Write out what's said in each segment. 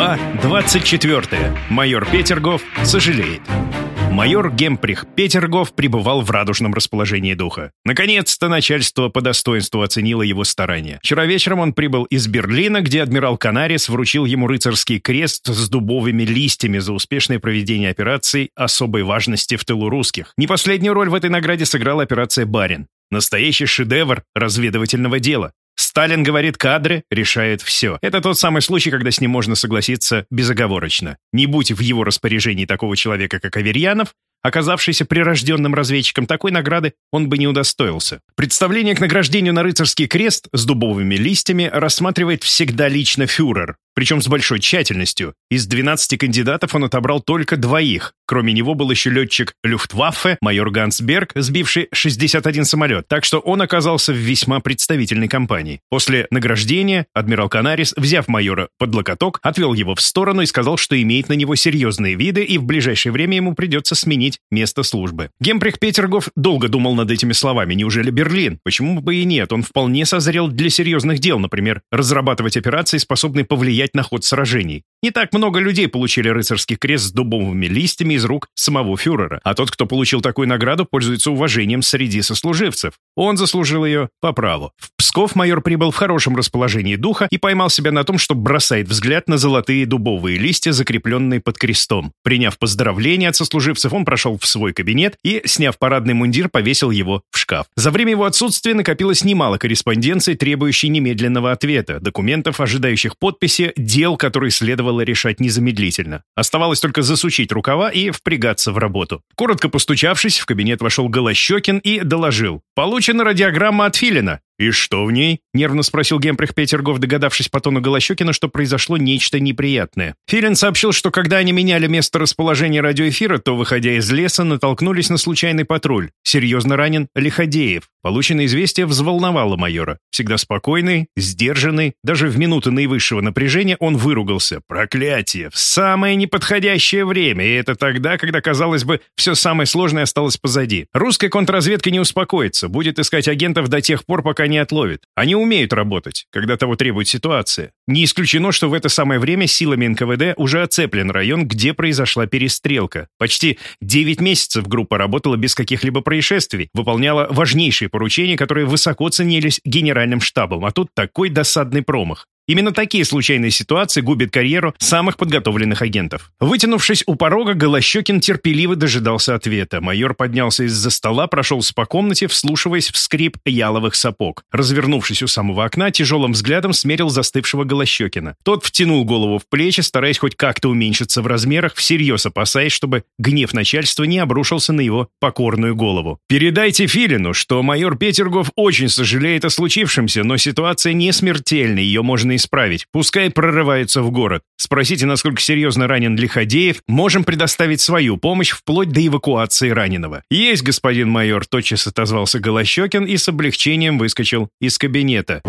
Глава 24. Майор Петергоф сожалеет. Майор Гемприх Петергоф пребывал в радужном расположении духа. Наконец-то начальство по достоинству оценило его старания. Вчера вечером он прибыл из Берлина, где адмирал Канарис вручил ему рыцарский крест с дубовыми листьями за успешное проведение операций особой важности в тылу русских. Не последнюю роль в этой награде сыграла операция «Барин». Настоящий шедевр разведывательного дела. Сталин говорит, кадры решает все. Это тот самый случай, когда с ним можно согласиться безоговорочно. Не будь в его распоряжении такого человека, как Аверьянов, оказавшийся прирожденным разведчиком, такой награды он бы не удостоился. Представление к награждению на рыцарский крест с дубовыми листьями рассматривает всегда лично фюрер, причем с большой тщательностью. Из 12 кандидатов он отобрал только двоих. Кроме него был еще летчик Люфтваффе, майор Гансберг, сбивший 61 самолет, так что он оказался в весьма представительной компании. После награждения адмирал Канарис, взяв майора под локоток, отвел его в сторону и сказал, что имеет на него серьезные виды и в ближайшее время ему придется сменить место службы. Гемприх Петергоф долго думал над этими словами. Неужели Берлин? Почему бы и нет? Он вполне созрел для серьезных дел, например, разрабатывать операции, способные повлиять на ход сражений. Не так много людей получили рыцарский крест с дубовыми листьями из рук самого фюрера, а тот, кто получил такую награду, пользуется уважением среди сослуживцев. Он заслужил ее по праву. В Псков майор прибыл в хорошем расположении духа и поймал себя на том, что бросает взгляд на золотые дубовые листья, закрепленные под крестом. Приняв поздравления от сослуживцев, он прошел в свой кабинет и, сняв парадный мундир, повесил его в шкаф. За время его отсутствия накопилось немало корреспонденций, требующей немедленного ответа, документов, ожидающих подписи, дел, которые следовало решать незамедлительно. Оставалось только засучить рукава и впрягаться в работу. Коротко постучавшись, в кабинет вошел Голощекин и доложил. «Получена радиограмма от Филина. «И что в ней?» — нервно спросил Гемприх Петергов, догадавшись по тону Голощекина, что произошло нечто неприятное. Филин сообщил, что когда они меняли место расположения радиоэфира, то, выходя из леса, натолкнулись на случайный патруль. Серьезно ранен Лиходеев. Полученное известие взволновало майора. Всегда спокойный, сдержанный, даже в минуты наивысшего напряжения он выругался. Проклятие! В самое неподходящее время, и это тогда, когда, казалось бы, все самое сложное осталось позади. Русская контрразведка не успокоится, будет искать агентов до тех пор, пока не отловит. Они умеют работать, когда того требует ситуация. Не исключено, что в это самое время силами НКВД уже оцеплен район, где произошла перестрелка. Почти 9 месяцев группа работала без каких-либо происшествий, выполняла важнейшие поручения, которые высоко ценились генеральным штабом, а тут такой досадный промах. Именно такие случайные ситуации губят карьеру самых подготовленных агентов. Вытянувшись у порога, Голощекин терпеливо дожидался ответа. Майор поднялся из-за стола, прошелся по комнате, вслушиваясь в скрип яловых сапог. Развернувшись у самого окна, тяжелым взглядом смерил застывшего Голощекина. Тот втянул голову в плечи, стараясь хоть как-то уменьшиться в размерах, всерьез опасаясь, чтобы гнев начальства не обрушился на его покорную голову. «Передайте Филину, что майор Петергов очень сожалеет о случившемся, но ситуация не смертельная, ее можно исправить. Пускай прорывается в город. Спросите, насколько серьезно ранен Лиходеев. Можем предоставить свою помощь вплоть до эвакуации раненого. Есть, господин майор, тотчас отозвался Голощекин и с облегчением выскочил из кабинета.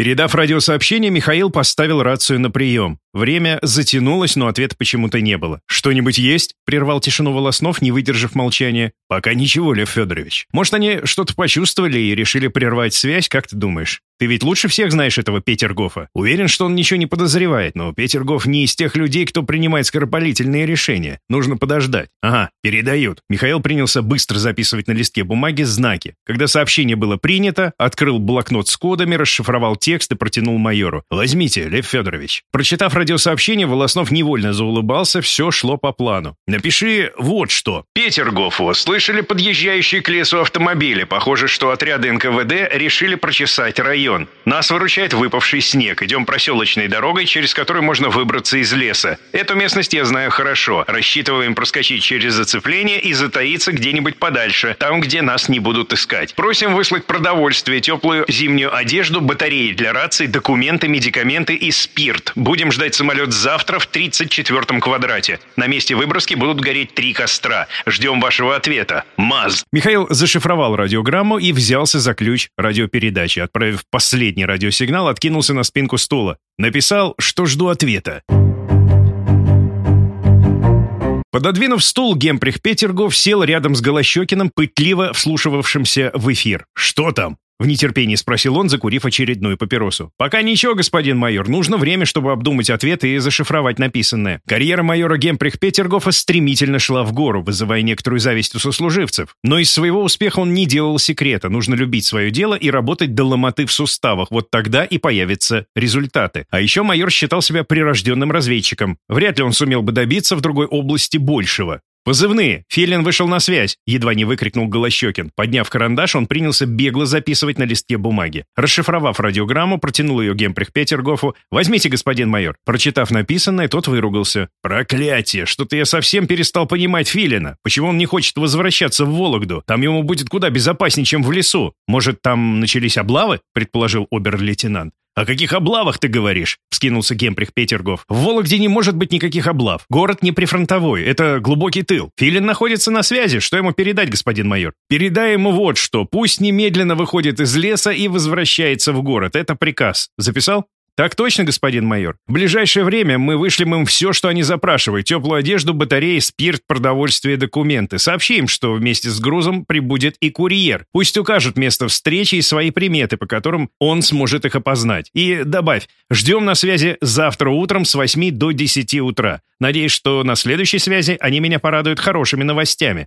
Передав радиосообщение, Михаил поставил рацию на прием. Время затянулось, но ответа почему-то не было. «Что-нибудь есть?» — прервал тишину Волоснов, не выдержав молчания. «Пока ничего, Лев Федорович. Может, они что-то почувствовали и решили прервать связь, как ты думаешь? Ты ведь лучше всех знаешь этого Петергофа. Уверен, что он ничего не подозревает, но Петергоф не из тех людей, кто принимает скоропалительные решения. Нужно подождать. Ага, передают». Михаил принялся быстро записывать на листке бумаги знаки. Когда сообщение было принято, открыл блокнот с кодами, расшифровал текст и протянул майору. «Возьмите, Лев Федорович». Прочитав радиосообщение, Волоснов невольно заулыбался, все шло по плану. «Напиши вот что. Петергофу, слышали подъезжающие к лесу автомобили. Похоже, что отряды НКВД решили прочесать район. Нас выручает выпавший снег. Идем проселочной дорогой, через которую можно выбраться из леса. Эту местность я знаю хорошо. Рассчитываем проскочить через зацепление и затаиться где-нибудь подальше, там, где нас не будут искать. Просим выслать продовольствие, теплую зимнюю одежду, батареи для раций, документы, медикаменты и спирт. Будем ждать самолет завтра в 34-м квадрате. На месте выброски будут гореть три костра. Ждем вашего ответа. МАЗ. Михаил зашифровал радиограмму и взялся за ключ радиопередачи. Отправив последний радиосигнал, откинулся на спинку стула. Написал, что жду ответа. Пододвинув стул, Гемприх Петергов сел рядом с Голощекиным, пытливо вслушивавшимся в эфир. «Что там?» В нетерпении спросил он, закурив очередную папиросу. «Пока ничего, господин майор. Нужно время, чтобы обдумать ответы и зашифровать написанное». Карьера майора Гемприх Петергофа стремительно шла в гору, вызывая некоторую зависть у сослуживцев. Но из своего успеха он не делал секрета. Нужно любить свое дело и работать до ломоты в суставах. Вот тогда и появятся результаты. А еще майор считал себя прирожденным разведчиком. Вряд ли он сумел бы добиться в другой области большего. «Позывные! Филин вышел на связь!» — едва не выкрикнул Голощекин. Подняв карандаш, он принялся бегло записывать на листке бумаги. Расшифровав радиограмму, протянул ее Гемприх Петергофу. «Возьмите, господин майор». Прочитав написанное, тот выругался. «Проклятие! Что-то я совсем перестал понимать Филина. Почему он не хочет возвращаться в Вологду? Там ему будет куда безопаснее, чем в лесу. Может, там начались облавы?» — предположил обер-лейтенант. «О каких облавах ты говоришь?» — вскинулся Гемприх Петергоф. «В Вологде не может быть никаких облав. Город не прифронтовой, это глубокий тыл. Филин находится на связи. Что ему передать, господин майор?» «Передай ему вот что. Пусть немедленно выходит из леса и возвращается в город. Это приказ. Записал?» «Так точно, господин майор. В ближайшее время мы вышлем им все, что они запрашивают. Теплую одежду, батареи, спирт, продовольствие, документы. Сообщим, что вместе с грузом прибудет и курьер. Пусть укажут место встречи и свои приметы, по которым он сможет их опознать. И добавь, ждем на связи завтра утром с 8 до 10 утра. Надеюсь, что на следующей связи они меня порадуют хорошими новостями».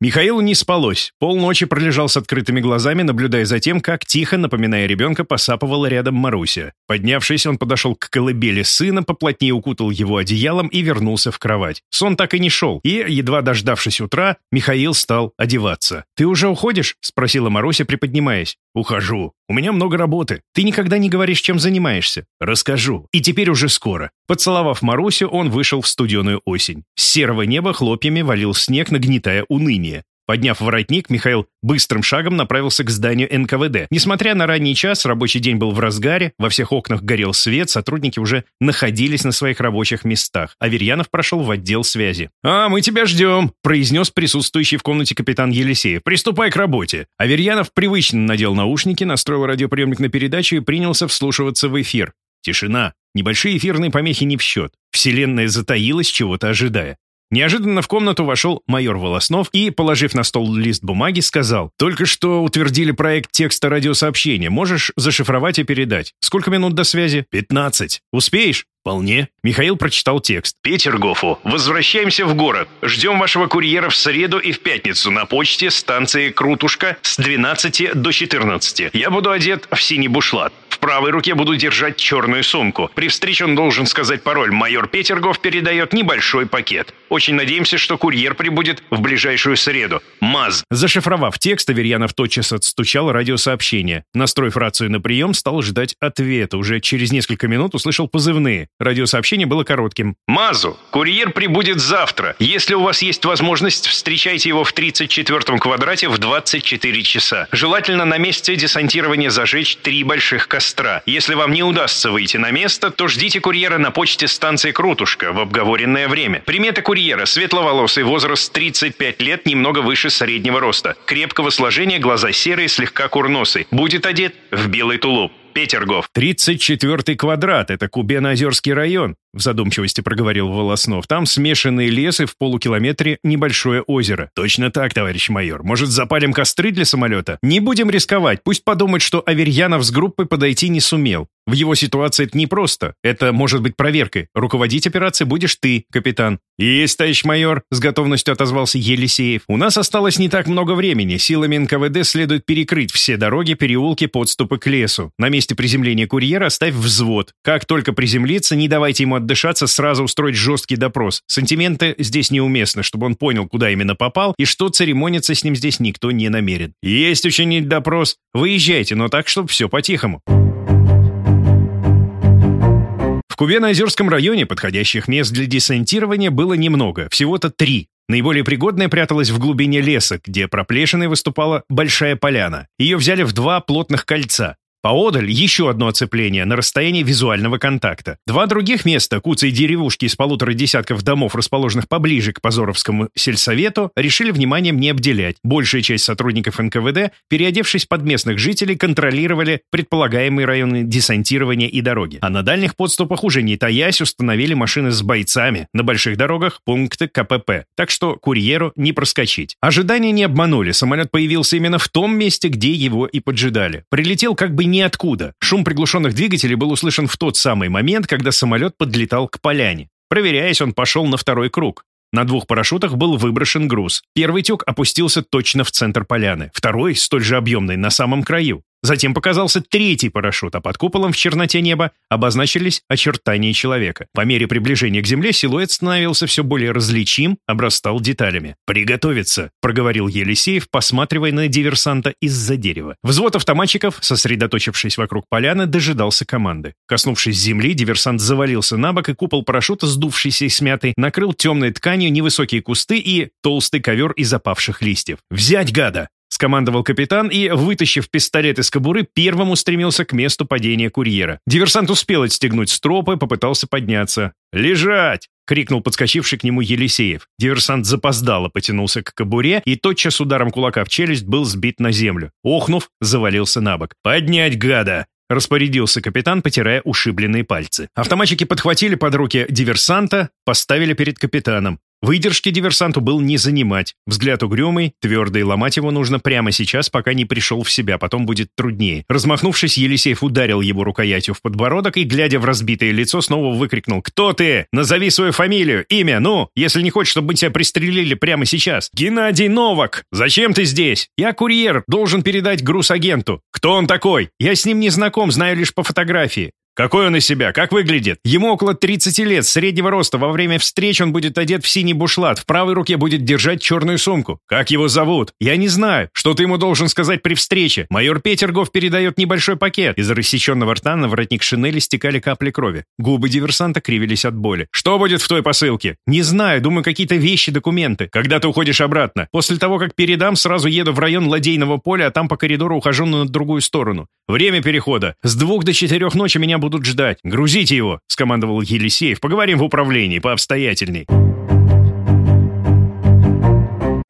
Михаилу не спалось. Полночи пролежал с открытыми глазами, наблюдая за тем, как тихо, напоминая ребенка, посапывала рядом Маруся. Поднявшись, он подошел к колыбели сына, поплотнее укутал его одеялом и вернулся в кровать. Сон так и не шел, и, едва дождавшись утра, Михаил стал одеваться. «Ты уже уходишь?» — спросила Маруся, приподнимаясь. «Ухожу. У меня много работы. Ты никогда не говоришь, чем занимаешься. Расскажу. И теперь уже скоро». Поцеловав Марусю, он вышел в студеную осень. С серого неба хлопьями валил снег, нагнетая уныние. Подняв воротник, Михаил быстрым шагом направился к зданию НКВД. Несмотря на ранний час, рабочий день был в разгаре, во всех окнах горел свет, сотрудники уже находились на своих рабочих местах. Аверьянов прошел в отдел связи. «А, мы тебя ждем», — произнес присутствующий в комнате капитан Елисеев. «Приступай к работе». Аверьянов привычно надел наушники, настроил радиоприемник на передачу и принялся вслушиваться в эфир. Тишина. Небольшие эфирные помехи не в счет. Вселенная затаилась, чего-то ожидая. Неожиданно в комнату вошел майор Волоснов и, положив на стол лист бумаги, сказал, «Только что утвердили проект текста радиосообщения. Можешь зашифровать и передать. Сколько минут до связи?» «Пятнадцать. Успеешь?» «Вполне». Михаил прочитал текст. «Петергофу, возвращаемся в город. Ждем вашего курьера в среду и в пятницу на почте станции Крутушка с 12 до 14. Я буду одет в синий бушлат. В правой руке буду держать черную сумку. При встрече он должен сказать пароль. Майор Петергоф передает небольшой пакет. Очень надеемся, что курьер прибудет в ближайшую среду. МАЗ. Зашифровав текст, Аверьянов тотчас отстучал радиосообщение. Настроив рацию на прием, стал ждать ответа. Уже через несколько минут услышал позывные. Радиосообщение было коротким. «МАЗу, курьер прибудет завтра. Если у вас есть возможность, встречайте его в 34-м квадрате в 24 часа. Желательно на месте десантирования зажечь три больших костра костра. Если вам не удастся выйти на место, то ждите курьера на почте станции Крутушка в обговоренное время. Приметы курьера – светловолосый, возраст 35 лет, немного выше среднего роста. Крепкого сложения, глаза серые, слегка курносый. Будет одет в белый тулуп. Петергоф. «Тридцать четвертый квадрат, это Кубено-Озерский район», — в задумчивости проговорил Волоснов. «Там смешанные лесы в полукилометре небольшое озеро». «Точно так, товарищ майор. Может, запалим костры для самолета? Не будем рисковать. Пусть подумают, что Аверьянов с группой подойти не сумел. В его ситуации это непросто. Это может быть проверкой. Руководить операцией будешь ты, капитан». «Есть, товарищ майор», — с готовностью отозвался Елисеев. «У нас осталось не так много времени. Силами НКВД следует перекрыть все дороги, переулки, подступы к лесу. На месте приземления курьера оставь взвод. Как только приземлится, не давайте ему отдышаться, сразу устроить жесткий допрос. Сантименты здесь неуместны, чтобы он понял, куда именно попал, и что церемониться с ним здесь никто не намерен. Есть учинить допрос. Выезжайте, но так, чтобы все по-тихому». Кубено-Озерском районе подходящих мест для десантирования было немного, всего-то три. Наиболее пригодная пряталась в глубине леса, где проплешиной выступала большая поляна. Ее взяли в два плотных кольца. Поодаль еще одно оцепление на расстоянии визуального контакта. Два других места, куцы и деревушки из полутора десятков домов, расположенных поближе к Позоровскому сельсовету, решили вниманием не обделять. Большая часть сотрудников НКВД, переодевшись под местных жителей, контролировали предполагаемые районы десантирования и дороги. А на дальних подступах уже не таясь установили машины с бойцами. На больших дорогах пункты КПП. Так что курьеру не проскочить. Ожидания не обманули. Самолет появился именно в том месте, где его и поджидали. Прилетел как бы ниоткуда. Шум приглушенных двигателей был услышан в тот самый момент, когда самолет подлетал к поляне. Проверяясь, он пошел на второй круг. На двух парашютах был выброшен груз. Первый тюк опустился точно в центр поляны, второй, столь же объемный, на самом краю. Затем показался третий парашют, а под куполом в черноте неба обозначились очертания человека. По мере приближения к земле силуэт становился все более различим, обрастал деталями. «Приготовиться», — проговорил Елисеев, посматривая на диверсанта из-за дерева. Взвод автоматчиков, сосредоточившись вокруг поляны, дожидался команды. Коснувшись земли, диверсант завалился на бок, и купол парашюта, сдувшийся и смятый, накрыл темной тканью невысокие кусты и толстый ковер из опавших листьев. «Взять гада!» — скомандовал капитан и, вытащив пистолет из кобуры, первым устремился к месту падения курьера. Диверсант успел отстегнуть стропы, попытался подняться. «Лежать!» — крикнул подскочивший к нему Елисеев. Диверсант запоздало потянулся к кобуре и тотчас ударом кулака в челюсть был сбит на землю. Охнув, завалился на бок. «Поднять гада!» — распорядился капитан, потирая ушибленные пальцы. Автоматчики подхватили под руки диверсанта, поставили перед капитаном. Выдержки диверсанту был не занимать. Взгляд угрюмый, твердый, ломать его нужно прямо сейчас, пока не пришел в себя, потом будет труднее. Размахнувшись, Елисеев ударил его рукоятью в подбородок и, глядя в разбитое лицо, снова выкрикнул «Кто ты? Назови свою фамилию, имя, ну, если не хочешь, чтобы мы тебя пристрелили прямо сейчас». «Геннадий Новак! Зачем ты здесь? Я курьер, должен передать груз агенту. Кто он такой? Я с ним не знаком, знаю лишь по фотографии. Какой он из себя? Как выглядит? Ему около 30 лет, среднего роста. Во время встреч он будет одет в синий бушлат. В правой руке будет держать черную сумку. Как его зовут? Я не знаю. Что ты ему должен сказать при встрече? Майор Петергов передает небольшой пакет. Из рассеченного рта на воротник шинели стекали капли крови. Губы диверсанта кривились от боли. Что будет в той посылке? Не знаю. Думаю, какие-то вещи, документы. Когда ты уходишь обратно? После того, как передам, сразу еду в район Ладейного поля, а там по коридору ухожу на другую сторону. Время перехода. С двух до четырех ночи меня будут ждать. Грузите его!» — скомандовал Елисеев. «Поговорим в управлении, пообстоятельней».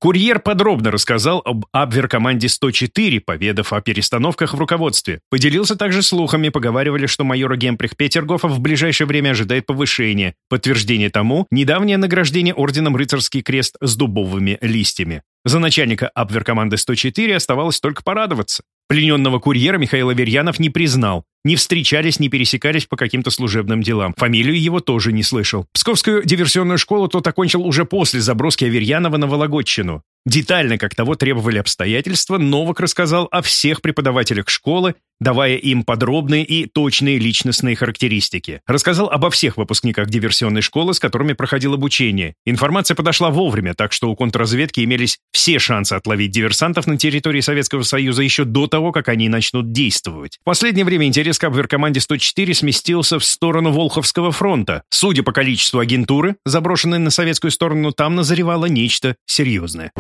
Курьер подробно рассказал об Абверкоманде 104, поведав о перестановках в руководстве. Поделился также слухами, поговаривали, что майора Гемприх Петергофа в ближайшее время ожидает повышение. Подтверждение тому – недавнее награждение орденом «Рыцарский крест» с дубовыми листьями. За начальника Абверкоманды 104 оставалось только порадоваться. Плененного курьера Михаил Аверьянов не признал. Не встречались, не пересекались по каким-то служебным делам. Фамилию его тоже не слышал. Псковскую диверсионную школу тот окончил уже после заброски Аверьянова на Вологодчину. Детально, как того требовали обстоятельства, Новак рассказал о всех преподавателях школы, давая им подробные и точные личностные характеристики. Рассказал обо всех выпускниках диверсионной школы, с которыми проходил обучение. Информация подошла вовремя, так что у контрразведки имелись все шансы отловить диверсантов на территории Советского Союза еще до того, как они начнут действовать. В последнее время интерес к Абверкоманде 104 сместился в сторону Волховского фронта. Судя по количеству агентуры, заброшенной на советскую сторону, там назревало нечто серьезное.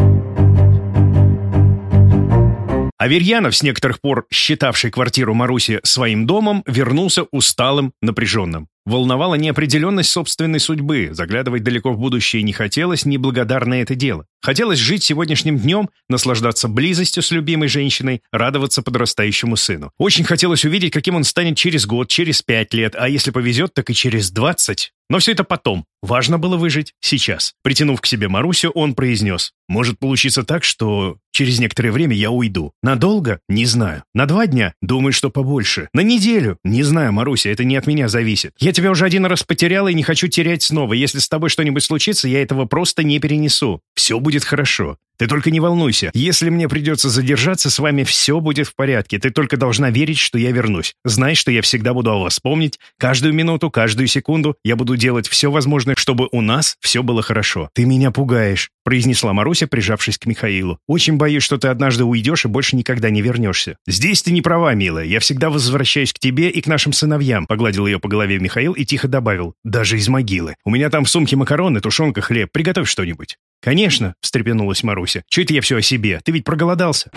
Аверьянов, с некоторых пор считавший квартиру Маруси своим домом, вернулся усталым, напряженным. Волновала неопределенность собственной судьбы, заглядывать далеко в будущее не хотелось, неблагодарное это дело. Хотелось жить сегодняшним днем, наслаждаться близостью с любимой женщиной, радоваться подрастающему сыну. Очень хотелось увидеть, каким он станет через год, через пять лет, а если повезет, так и через двадцать. Но все это потом. Важно было выжить сейчас. Притянув к себе Марусю, он произнес. «Может получиться так, что через некоторое время я уйду. Надолго? Не знаю. На два дня? Думаю, что побольше. На неделю? Не знаю, Маруся, это не от меня зависит. Я тебя уже один раз потеряла и не хочу терять снова. Если с тобой что-нибудь случится, я этого просто не перенесу. Все будет хорошо. Ты только не волнуйся. Если мне придется задержаться, с вами все будет в порядке. Ты только должна верить, что я вернусь. Знай, что я всегда буду о вас помнить. Каждую минуту, каждую секунду я буду делать все возможное, чтобы у нас все было хорошо. Ты меня пугаешь», — произнесла Маруся, прижавшись к Михаилу. «Очень боюсь, что ты однажды уйдешь и больше никогда не вернешься». «Здесь ты не права, милая. Я всегда возвращаюсь к тебе и к нашим сыновьям», — погладил ее по голове Михаил и тихо добавил. «Даже из могилы. У меня там в сумке макароны, тушенка, хлеб. Приготовь что-нибудь». «Конечно», — встрепенулась Маруся. «Чё это я все о себе? Ты ведь проголодался?»